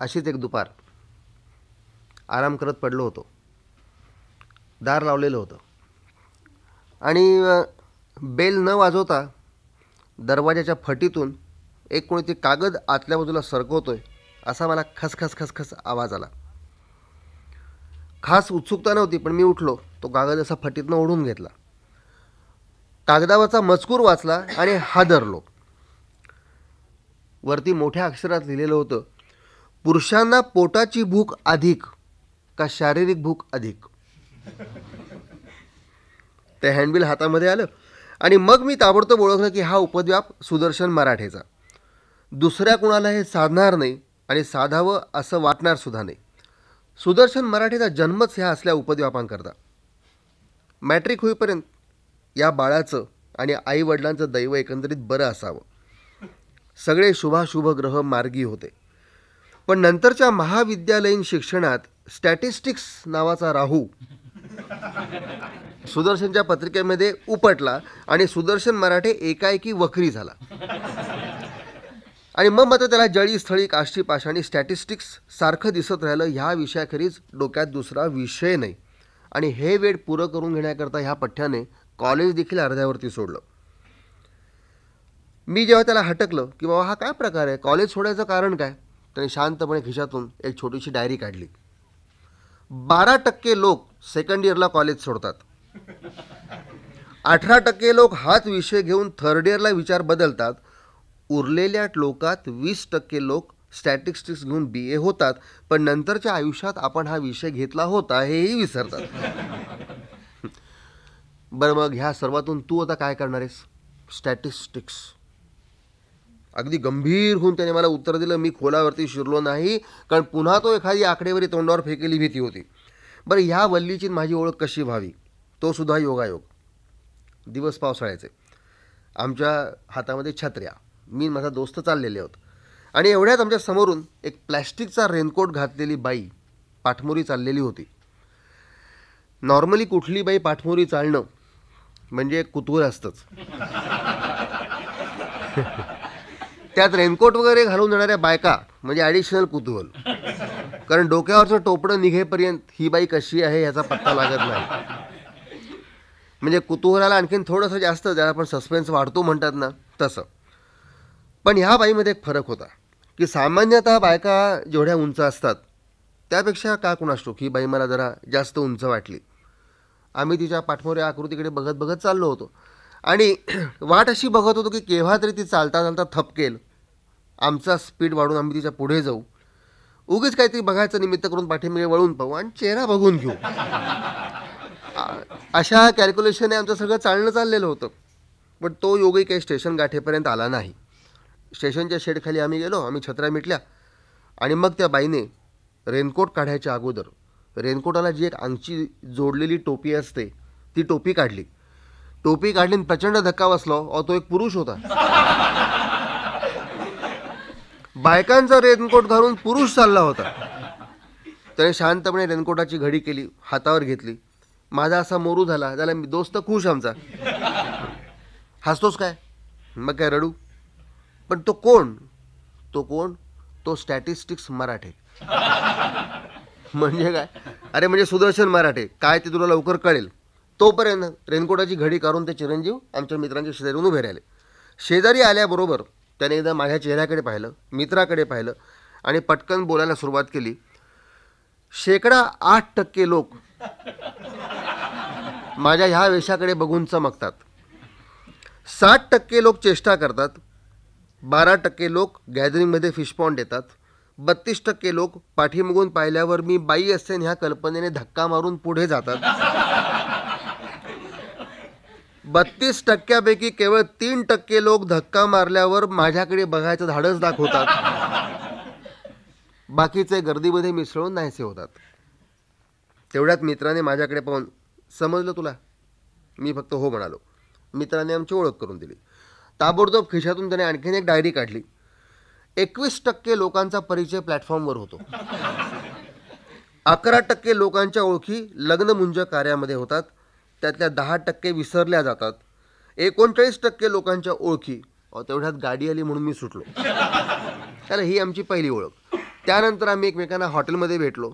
अशीच एक दुपार आराम करत पडलो होतो. दार लावलेलं होतं. आणि बेल न वाजवता दरवाजाच्या फटीतून एक कोणीतरी कागद आतल्या बाजूला सरकवतोय असा मला खसखस खसखस आवाज आला. खास उत्सुकता नव्हती पण मी उठलो तो कागद असा फटीतनं ओढून घेतला. कागदावरचा मजकूर वाचला आणि हादरलो. वरती मोठ्या अक्षरात लिहिलेलं होतं पुरुषांना पोटाची भूक अधिक का शारीरिक भूक अधिक? ते हँडबिल हातामध्ये आलं. आणि मग मी ताबडतोब ओळखलं की हा उपद्व्याप सुदर्शन मराठेचा. दुसऱ्या कुणाला हे साधणार नाही आणि साधावं असं वाटणार सुद्धा नाही. सुदर्शन मराठेचा जन्मच ह्या असल्या उपद्व्यापांकरता. मॅट्रिक होईपर्यंत या बाळाचं आणि आईवडिलांचं दैव एकंदरीत बरं असावं. सगळे शुभाशुभ ग्रह मार्गी होते. पण नंतरच्या महाविद्यालयीन शिक्षणात स्टॅटिस्टिक्स नावाचा राहू सुदर्शनच्या पत्रिकेमध्ये उपटला आणि सुदर्शन मराठे एकाएकी वक्री झाला. आणि मग मात्र त्याला जळी स्थळी काष्टी पाषाणी स्टॅटिस्टिक्स सारखं दिसत राहिलं. ह्या विषयाखेरीज डोक्यात दुसरा विषय नाही. आणि हे वेळ पुरं करून घेण्याकरता ह्या पठ्याने कॉलेज देखील अर्ध्यावरती सोडलं. मी जेव्हा त्याला हटकलं की बाबा हा काय प्रकार आहे? कॉलेज सोडायचं कारण काय? त्याने शांतपणे खिशातून एक छोटीशी डायरी काढली. बारा टक्के लोक सेकंड इयरला कॉलेज सोडतात. अठरा टक्के लोक हाच विषय घेऊन थर्ड इयरला विचार बदलतात. उरलेल्या लोकात वीस टक्के लोक स्टॅटिस्टिक्स घेऊन बी ए होतात. पण नंतरच्या आयुष्यात आपण हा विषय घेतला होता हेही विसरतात. बरं मग ह्या सर्वातून तू आता काय करणार आहेस? स्टॅटिस्टिक्स अगदी गंभीर होऊन त्याने मला उत्तर दिलं मी खोलावरती शिरलो नाही कारण पुन्हा तो एखादी आकडेवारी तोंडावर फेकेली भीती होती. बरं ह्या वल्लीची माझी ओळख कशी व्हावी? तो सुद्धा योगायोग. दिवस पावसाळ्याचे. आमच्या हातामध्ये छत्र्या. मी माझा दोस्त चाललेले आहोत आणि एवढ्यात आमच्या समोरून एक प्लॅस्टिकचा रेनकोट घातलेली बाई पाठमोरी चाललेली होती. नॉर्मली कुठली बाई पाठमोरी चालणं म्हणजे कुतूहल असतंच. त्यात रेनकोट वगैरे घालून जाणाऱ्या बायका म्हणजे ॲडिशनल कुतूहल. कारण डोक्यावरचं टोपडं निघेपर्यंत ही बाई कशी आहे याचा पत्ता लागत नाही. म्हणजे कुतूहलाला आणखीन थोडंसं जास्त ज्याला आपण सस्पेन्स वाढतो म्हणतात ना तसं. पण ह्या बाईमध्ये एक फरक होता की सामान्यतः बायका जेवढ्या उंच असतात त्यापेक्षा का कुणास ही बाई मला जरा जास्त उंच वाटली. आम्ही तिच्या पाठमोऱ्या आकृतीकडे बघत बघत चाललो होतो. आणि वाट अशी बघत होतो की केव्हा तरी ती चालता चालता थपकेल. आमचा स्पीड वाढून आम्ही तिच्या पुढे जाऊ. उगीच काहीतरी बघायचं निमित्त करून पाठीमागे वळून पाहू आणि चेहरा बघून घेऊ. अशा कॅल्क्युलेशनने आमचं सगळं चालणं चाललेलं होतं. पण तो योगी काही स्टेशन गाठेपर्यंत आला नाही. स्टेशनच्या शेडखाली आम्ही गेलो आम्ही छत्र्या मिटल्या. आणि मग त्या बाईने रेनकोट काढायच्या अगोदर रेनकोटाला जी एक अंगची जोडलेली टोपी असते ती टोपी काढली. टोपी काढली प्रचंड धक्का बसलो. और तो एक पुरुष होता. बायकांचा रेनकोट घालून पुरुष चालला होता. त्याने शांतपणे रेनकोटाची घडी केली हातावर घेतली. माझा असा मोरू झाला त्याला मी दोस्त खुश आमचा. हसतोस काय? मग काय रडू? पण तो कोण? तो कोण? तो स्टॅटिस्टिक्स मराठे. म्हणजे काय? अरे म्हणजे सुदर्शन मराठे. काय ते तुला लवकर कळेल. तोपर्यंत रेनकोटाची घडी काढून ते चिरंजीव आमच्या मित्रांच्या शेजारीहून उभे राहिले. शेजारी आल्याबरोबर त्याने एकदा माझ्या चेहऱ्याकडे पाहिलं मित्राकडे पाहिलं आणि पटकन बोलायला सुरुवात केली. शेकडा आठ टक्के लोक माझ्या ह्या वेशाकडे बघून चमकतात. साठ टक्के लोक चेष्टा करतात. बारा टक्के लोक गॅदरिंगमध्ये फिशपॉन्ड येतात बत्तीस टक्के लोक पाठीमागून पाहिल्यावर मी बाई असेन ह्या कल्पनेने धक्का मारून पुढे जातात. बत्तीस टक्क्यापैकी केवळ तीन टक्के लोक धक्का मारल्यावर माझ्याकडे बघायचं धाडस दाखवतात. बाकीचे गर्दीमध्ये मिसळून नाहीसे होतात. तेवढ्यात मित्राने माझ्याकडे पाहून समजलं तुला? मी फक्त हो म्हणालो. मित्राने आमची ओळख करून दिली. ताबडतोब खिशातून त्याने आणखीन एक डायरी काढली. एकवीस टक्के लोकांचा परिचय प्लॅटफॉर्मवर होतो. अकरा टक्के लोकांच्या ओळखी लग्नमुंज कार्यामध्ये होतात. त्यातल्या दहा टक्के विसरल्या जातात. एकोणचाळीस टक्के लोकांच्या ओळखी. तेवढ्यात गाडी आली म्हणून मी सुटलो. त्याला ही आमची पहिली ओळख. त्यानंतर आम्ही एकमेकांना हॉटेलमध्ये भेटलो.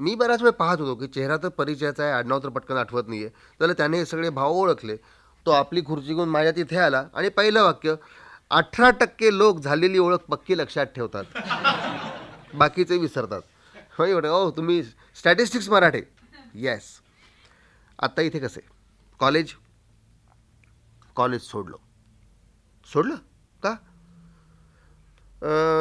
मी बराच वेळ पाहत होतो की चेहरा तर परिचयाचा आहे आडनाव तर पटकन आठवत नाही आहे तर त्याने हे सगळे भाव ओळखले. तो आपली खुर्ची घेऊन माझ्या तिथे आला आणि पहिलं वाक्य अठरा टक्के लोक झालेली ओळख पक्की लक्षात ठेवतात. बाकीचे विसरतात. हो एवढं तुम्ही स्टॅटिस्टिक्स मराठे. येस आत्ता इथे कसे? कॉलेज? कॉलेज सोडलं. सोडलं? का?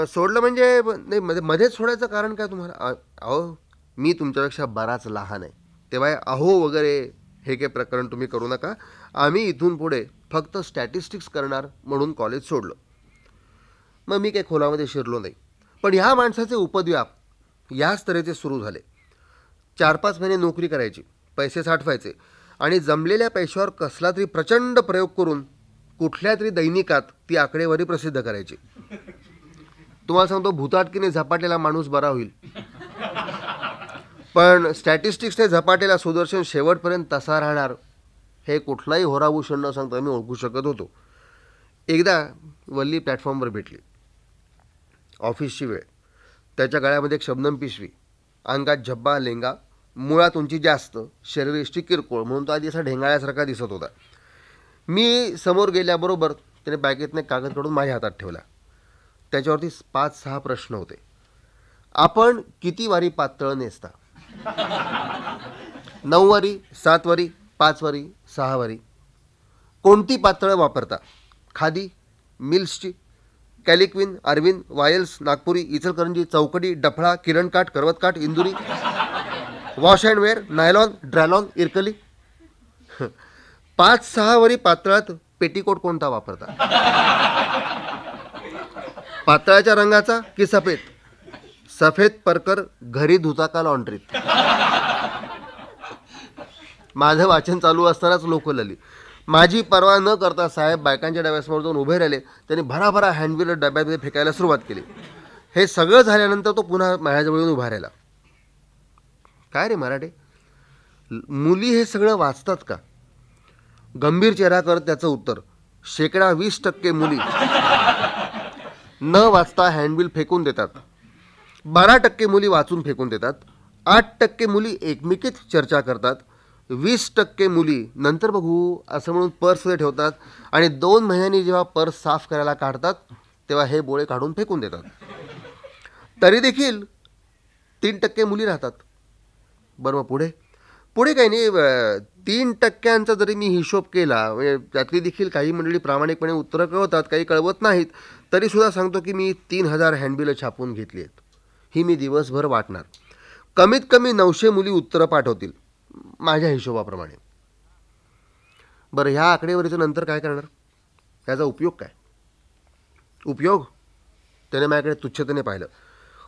सोडलं म्हणजे नाही मध्ये मध्येच सोडायचं कारण काय तुम्हाला? अहो मी तुमच्यापेक्षा बराच लहान आहे. तेव्हा अहो वगैरे हे काही प्रकरण तुम्ही करू नका. आम्ही इथून पुढे फक्त स्टॅटिस्टिक्स करणार म्हणून कॉलेज सोडलं. मग मी काही खोलामध्ये शिरलो नाही. पण ह्या माणसाचे उपद्व्याप याच तऱ्हेचे सुरू झाले. चार पाच महिने नोकरी करायची. पैसे साठवायचे. आणि जमलेल्या पैशावर कसला तरी प्रचंड प्रयोग करून कुठल्या तरी दैनिकात ती आकडेवारी प्रसिद्ध करायची. तुम्हाला सांगतो भूताटकीने झपाटलेला माणूस बरा होईल. पण स्टॅटिस्टिक्सने झपाटलेला सुदर्शन शेवटपर्यंत तसा राहणार हे कुठलाही होराभूषण न सांगता मी ओळखू शकत होतो. एकदा वल्ली प्लॅटफॉर्मवर भेटली. ऑफिसची वेळ. त्याच्या गळ्यामध्ये एक शबनम पिशवी. अंगात झब्बा लेंगा मुळात उंची जास्त शरीरयष्टी किरकोळ म्हणून तो आधी असा ढेंगाळ्यासारखा दिसत होता. मी समोर गेल्याबरोबर त्याने बॅगेतने कागद काढून माझ्या हातात ठेवला. त्याच्यावरती पाच सहा प्रश्न होते. आपण किती वारी पातळ नेसता? नऊ वारी सात वारी पाच वारी सहा वारी. कोणती पातळं वापरता? खादी मिल्सची कॅलिक्विन अरविंद वायल्स नागपुरी इचलकरंजी चौकडी डफळा किरणकाठ करवतकाठ Induri. Wash and wear nylon dralon Irkali पाच सहा वरी पातळात पेटीकोट कोणता वापरता? पातळाच्या रंगाचा की सफेद? सफेद परकर घरी धुता का लॉन्ड्रीत माझं वाचन चालू असतानाच लोक लली. माझी पर्वा न करता साहेब बायकांच्या डब्यासमोर जाऊन उभे राहिले. त्यांनी भराभरा हँडविलर डब्यामध्ये फेकायला सुरुवात केली. हे सगळं झाल्यानंतर तो पुन्हा माझ्याजवळ येऊन उभा राहिला. काय रे मराठे? मुली हे सगळं वाचतात का? गंभीर चेहरा करत त्याचं उत्तर शेकडा वीस टक्के मुली न वाचता हँडबिल फेकून देतात. बारा टक्के मुली वाचून फेकून देतात. आठ टक्के मुली एकमेकीत चर्चा करतात. वीस टक्के मुली नंतर बघू असं म्हणून पर्समध्ये ठेवतात आणि दोन महिन्यांनी जेव्हा पर्स साफ करायला काढतात तेव्हा हे बोळे काढून फेकून देतात. तरी देखील तीन टक्के मुली राहतात. बरं मग पुढे? पुढे काही नाही तीन टक्क्यांचा जरी मी हिशोब केला म्हणजे त्यातली देखील काही मंडळी प्रामाणिकपणे उत्तरं कळवतात काही कळवत नाहीत तरीसुद्धा सांगतो की मी तीन हजार हँडबिलं छापून घेतली आहेत. ही मी दिवसभर वाटणार. कमीत कमी नऊशे मुली उत्तरं पाठवतील माझ्या हिशोबाप्रमाणे. बरं ह्या आकडेवारीचं नंतर काय करणार? याचा उपयोग काय? उपयोग? त्याने माझ्याकडे तुच्छतेने पाहिलं.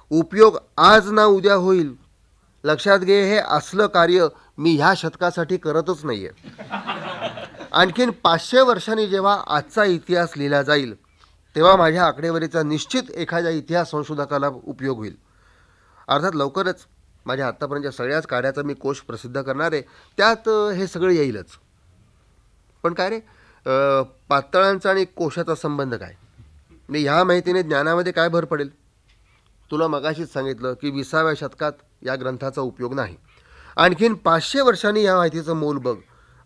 उपयोग आज ना उद्या होईल. लक्षात घे हे असलं कार्य मी ह्या शतकासाठी करतच नाही आहे आणखीन पाचशे वर्षांनी जेव्हा आजचा इतिहास लिहिला जाईल तेव्हा माझ्या आकडेवारीचा निश्चित एखाद्या इतिहास संशोधकाला उपयोग होईल. अर्थात लवकरच माझ्या आत्तापर्यंतच्या सगळ्याच कार्याचा मी कोश प्रसिद्ध करणार आहे. त्यात हे सगळं येईलच. पण काय रे? पातळांचा आणि कोशाचा संबंध काय? मी ह्या माहितीने ज्ञानामध्ये काय भर पडेल? तुला मगाशीच सांगितलं की विसाव्या शतकात या ग्रंथाचा उपयोग नाही. आणखीन पाचशे वर्षांनी या माहितीचं मोल बघ.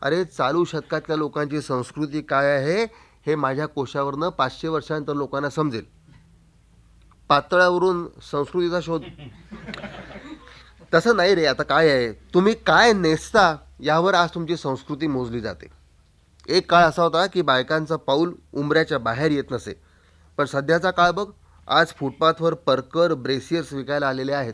अरे चालू शतकातल्या लोकांची संस्कृती काय आहे हे माझ्या कोशावरनं पाचशे वर्षानंतर लोकांना समजेल. पातळावरून संस्कृतीचा शोध. तसं नाही रे आता काय आहे? तुम्ही काय नेसता यावर आज तुमची संस्कृती मोजली जाते. एक काळ असा होता की बायकांचा पाऊल उंबऱ्याच्या बाहेर येत नसे. पण सध्याचा काळ बघ आज फुटपाथवर परकर ब्रेसियर्स विकायला आलेले आहेत.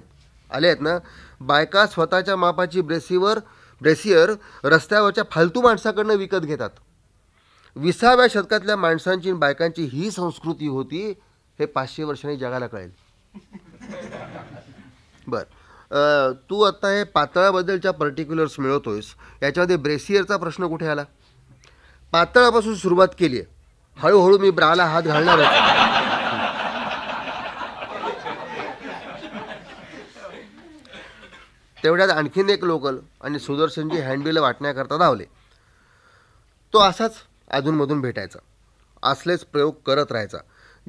आले आहेत ना? बायका स्वतःच्या मापाची ब्रेसिवर ब्रेसियर रस्त्यावरच्या फालतू माणसाकडनं विकत घेतात. विसाव्या शतकातल्या माणसांची बायकांची ही संस्कृती होती हे पाचशे वर्षांनी जगाला कळेल. बर. तू आत्ता हे पातळाबद्दलच्या पर्टिक्युलर्स मिळवतोयस. याच्यामध्ये ब्रेसियरचा प्रश्न कुठे आला? पातळापासून सुरुवात केली आहे हळूहळू मी ब्राला हात घालणारच. तेवढ्यात आणखीन एक लोकल आणि सुदर्शनची हँडबिल वाटण्याकरता धावले. तो असाच अधूनमधून भेटायचा. असलेच प्रयोग करत राहायचा.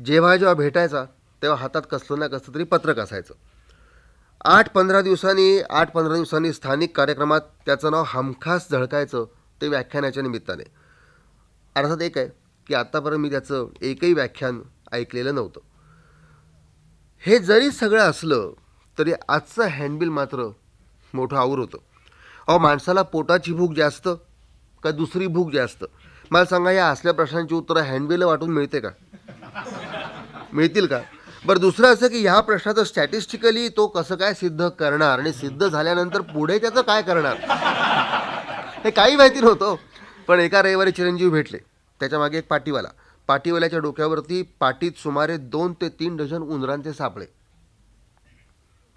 जेव्हा जेव्हा भेटायचा तेव्हा हातात कसलं ना कसलं तरी पत्रक असायचं. आठ पंधरा दिवसांनी आठ पंधरा दिवसांनी स्थानिक कार्यक्रमात त्याचं नाव हमखास झळकायचं ते व्याख्यानाच्या निमित्ताने. अर्थात एक आहे की आत्तापर्यंत मी त्याचं एकही व्याख्यान ऐकलेलं नव्हतं. हे जरी सगळं असलं तरी आजचं हँडबिल मात्र मोठं आवर होतं. अहो माणसाला पोटाची भूक जास्त का दुसरी भूक जास्त? मला सांगा या असल्या प्रश्नांची उत्तरं हँडबिल वाटून मिळते का? मिळतील का? बरं दुसरं असं की ह्या प्रश्नाचं स्टॅटिस्टिकली तो कसं काय सिद्ध करणार आणि सिद्ध झाल्यानंतर पुढे त्याचं काय करणार? हे काही माहिती नव्हतं पण एका रविवारी चिरंजीव भेटले. त्याच्यामागे एक पाटीवाला. पाटीवाल्याच्या डोक्यावरती पाटीत सुमारे दोन ते तीन डझन उंदरांचे सापळे.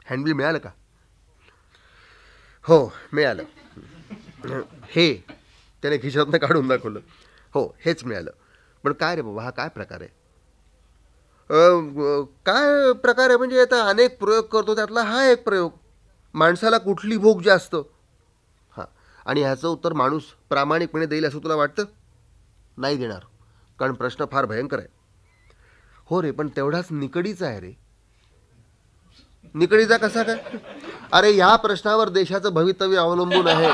हँडबिल मिळालं का? हो मिळालं. हे त्याने खिशातनं काढून दाखवलं. हो हेच मिळालं. पण काय रे बाबा हा काय प्रकार आहे? काय प्रकार आहे? म्हणजे आता अनेक प्रयोग करतो त्यातला हा एक प्रयोग. माणसाला कुठली भूक जास्त? हां. आणि ह्याचं उत्तर माणूस प्रामाणिकपणे देईल असं तुला वाटतं? नाही देणार. कारण प्रश्न फार भयंकर आहे. हो रे पण तेवढाच निकडीचा आहे रे. निकडीचा कसा काय? अरे ह्या प्रश्नावर देशाचं भवितव्य अवलंबून आहे.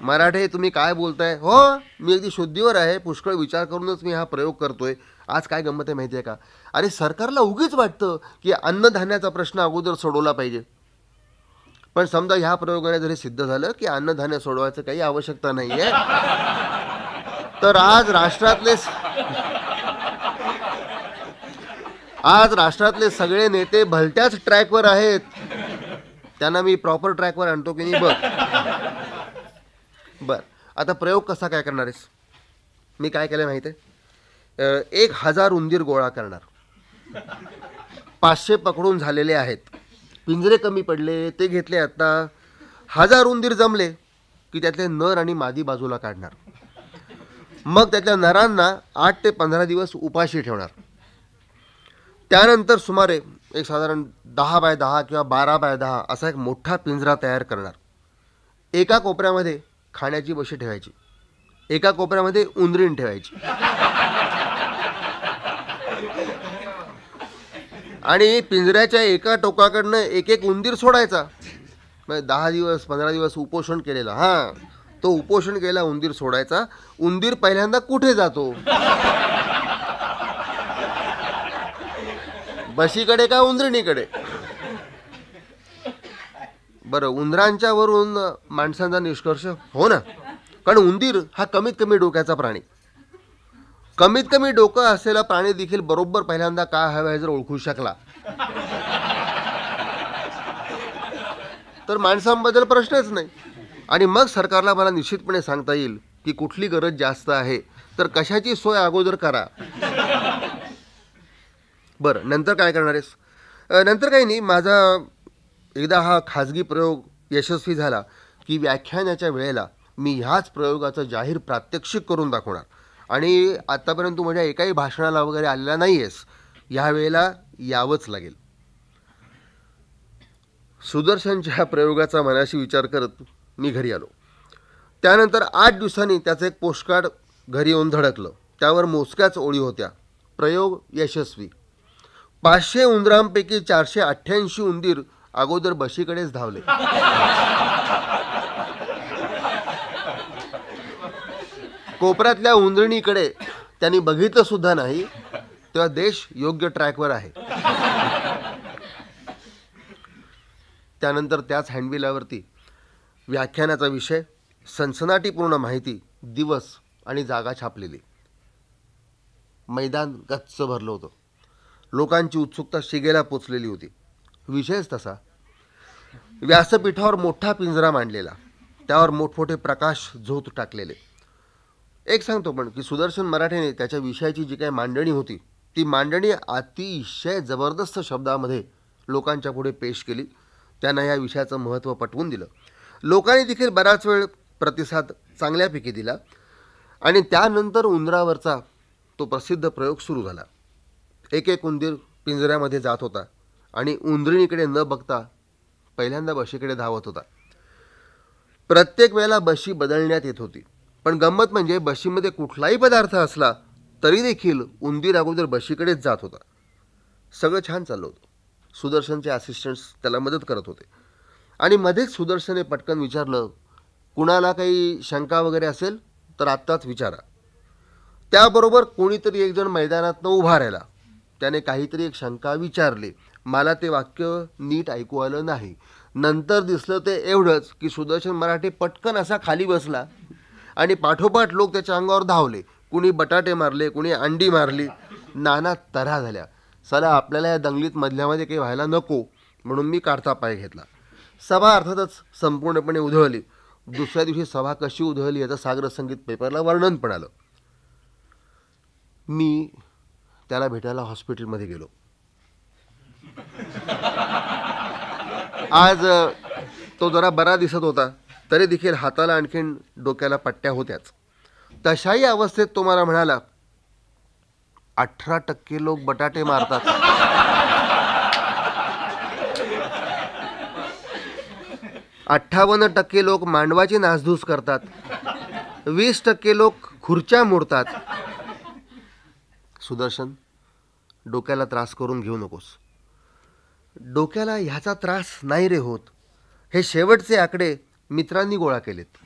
मराठे तुम्ही काय बोलताय? हो मी अगदी शुद्धीवर आहे. पुष्कळ विचार करूनच मी हा प्रयोग करतोय. आज काय गंमत आहे माहिती आहे का? अरे सरकारला उगीच वाटतं की अन्नधान्याचा प्रश्न अगोदर सोडवला पाहिजे. पण समजा ह्या प्रयोगाने जरी सिद्ध झालं की अन्नधान्य सोडवायचं काही आवश्यकता नाही आहे तर आज राष्ट्रातले आज राष्ट्रातले सगळे नेते भलत्याच ट्रॅकवर आहेत. त्यांना मी प्रॉपर ट्रॅकवर आणतो की नाही बघ बर. आता प्रयोग कसा काय करणार आहेस? मी काय केलं माहिती आहे एक हजार उंदीर गोळा करणार. पाचशे पकडून झालेले आहेत. पिंजरे कमी पडले ते घेतले आता. हजार उंदीर जमले की त्यातले नर आणि मादी बाजूला काढणार. मग त्यातल्या नरांना आठ ते पंधरा दिवस उपाशी ठेवणार. त्यानंतर सुमारे एक साधारण दहा बाय दहा किंवा बारा बाय दहा असा एक मोठा पिंजरा तयार करणार. एका कोपऱ्यामध्ये खाण्याची बशी ठेवायची. एका कोपऱ्यामध्ये उंदरीण ठेवायची. आणि पिंजऱ्याच्या एका टोकाकडनं एक एक उंदीर सोडायचा. म्हणजे दहा दिवस पंधरा दिवस उपोषण केलेला. हां. तो उपोषण केला उंदीर सोडायचा. उंदीर पहिल्यांदा कुठे जातो? बशीकडे का उंदरिणीकडे बरं उंदरांच्या वरून माणसांचा निष्कर्ष हो ना. कारण उंदीर हा कमीत कमी डोक्याचा प्राणी. कमीत कमी डोकं असलेला प्राणी देखील बरोबर पहिल्यांदा काय हवं आहे जर ओळखू शकला? तर माणसांबद्दल प्रश्नच नाही. आणि मग सरकारला मला निश्चितपणे सांगता येईल की कुठली गरज जास्त आहे तर कशाची सोय अगोदर करा. बरं नंतर काय करणार आहेस? नंतर काही नाही माझा एकदा हा खाजगी प्रयोग यशस्वी झाला की व्याख्यानाच्या वेळेला मी ह्याच प्रयोगाचं जाहीर प्रात्यक्षिक करून दाखवणार. आणि आत्तापर्यंत तू माझ्या एकाही भाषणाला वगैरे आलेला नाही आहेस ह्या वेळेला यावंच लागेल. सुदर्शनच्या प्रयोगाचा मनाशी विचार करत मी घरी आलो. त्यानंतर आठ दिवसांनी त्याचं एक पोस्टकार्ड घरी येऊन धडकलं. त्यावर मोजक्याच ओळी होत्या. प्रयोग यशस्वी. पाचशे उंदरांपैकी चारशे अठ्ठ्याऐंशी उंदीर अगोदर बशीकडेच धावले. कोपऱ्यातल्या उंदरणीकडे त्यांनी बघितलं सुद्धा नाही तेव्हा देश योग्य ट्रॅकवर आहे. त्यानंतर त्याच हँडबिलावरती व्याख्यानाचा विषय सनसनाटीपूर्ण माहिती दिवस आणि जागा छापलेली. मैदान गच्च भरलं होतं. लोकांची उत्सुकता शिगेला पोचलेली होती. विषयच तसा व्यासपीठावर मोठा पिंजरा मांडलेला. त्यावर मोठमोठे प्रकाश झोत टाकलेले. एक सांगतो पण की सुदर्शन मराठेने त्याच्या विषयाची जी काही मांडणी होती ती मांडणी अतिशय जबरदस्त शब्दामध्ये लोकांच्या पुढे पेश केली. त्यांना या विषयाचं महत्त्व पटवून दिलं. लोकांनी देखील बराच वेळ प्रतिसाद चांगल्यापैकी दिला आणि त्यानंतर उंदरावरचा तो प्रसिद्ध प्रयोग सुरू झाला. एक एक उंदीर पिंजऱ्यामध्ये जात होता आणि उंदरीणीकडे न बघता पहिल्यांदा बशीकडे धावत होता. प्रत्येक वेळेला बशी बदलण्यात येत होती. पण गंमत म्हणजे बशीमध्ये कुठलाही पदार्थ असला तरी देखील उंदीर अगोदर बशीकडेच जात होता. सगळं छान चाललं होतं. सुदर्शनचे असिस्टंट्स त्याला मदत करत होते. आणि मध्येच सुदर्शनने पटकन विचारलं कुणाला काही शंका वगैरे असेल तर आत्ताच विचारा. त्याबरोबर कोणीतरी एकजण मैदानातनं उभा राहिला. त्याने काहीतरी एक शंका विचारली. मला ते वाक्य नीट ऐकू आलं नाही. नंतर दिसलं ते एवढंच की सुदर्शन मराठे पटकन असा खाली बसला आणि पाठोपाठ लोक त्याच्या अंगावर धावले. कुणी बटाटे मारले कुणी अंडी मारली. नाना तऱ्हा झाल्या. चला आपल्याला या दंगलीत मधल्यामध्ये काही व्हायला नको. म्हणून मी काढता पाय घेतला. सभा अर्थातच संपूर्णपणे उधळली. दुसऱ्या दिवशी सभा कशी उधळली याचं सागर संगीत पेपरला वर्णन पण आलं मी त्याला भेटायला हॉस्पिटलमध्ये गेलो. आज तो जरा बरा दिसत होता तरी देखील हाताला आणखीन डोक्याला पट्ट्या होत्याच. तशाही अवस्थेत तो मला म्हणाला अठरा टक्के लोक बटाटे मारतात. अठ्ठावन्न टक्के लोक मांडवाची नासधूस करतात. वीस टक्के लोक खुर्च्या मोडतात. सुदर्शन डोक्याला त्रास करून घेऊ नकोस. डोक्याला ह्याचा त्रास नाही रे होत. हे शेवटचे आकडे मित्रांनी गोळा केलेत.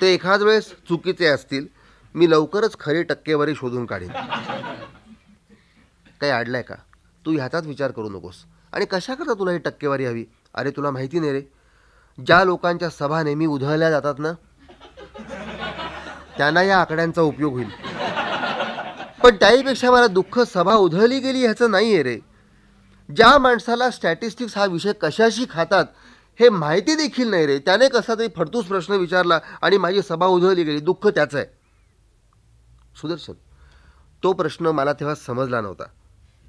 ते एखाद वेळेस चुकीचे असतील मी लवकरच खरी टक्केवारी शोधून काढेन. काही आडलाय का? तू ह्याचाच विचार करू नकोस. आणि कशा करता तुला ही टक्केवारी हवी? अरे तुला माहिती नाही रे. ज्या लोकांच्या सभा नेहमी उधळल्या जातात ना त्यांना या आकड्यांचा उपयोग होईल. पण त्याहीपेक्षा मला दुःख सभा उधळली गेली ह्याचं नाही आहे रे. ज्या माणसाला स्टॅटिस्टिक्स हा विषय कशाशी खातात हे माहिती देखील नाही रे. त्याने कसा तरी फडतूस प्रश्न विचारला आणि माझी सभा उधळली गेली. दुःख त्याचं आहे. सुदर्शन तो प्रश्न मला तेव्हा समजला नव्हता.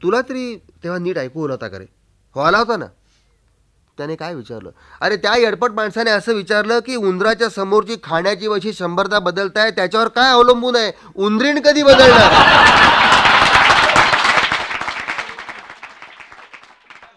तुला तरी तेव्हा नीट ऐकू होता का रे? हो आला होता ना? त्याने काय विचारलं? अरे त्या येडपट माणसाने असं विचारलं की उंदराच्या समोरची खाण्याची वशी शंभरदा बदलताय त्याच्यावर काय अवलंबून आहे? उंदरीण कधी बदलणार?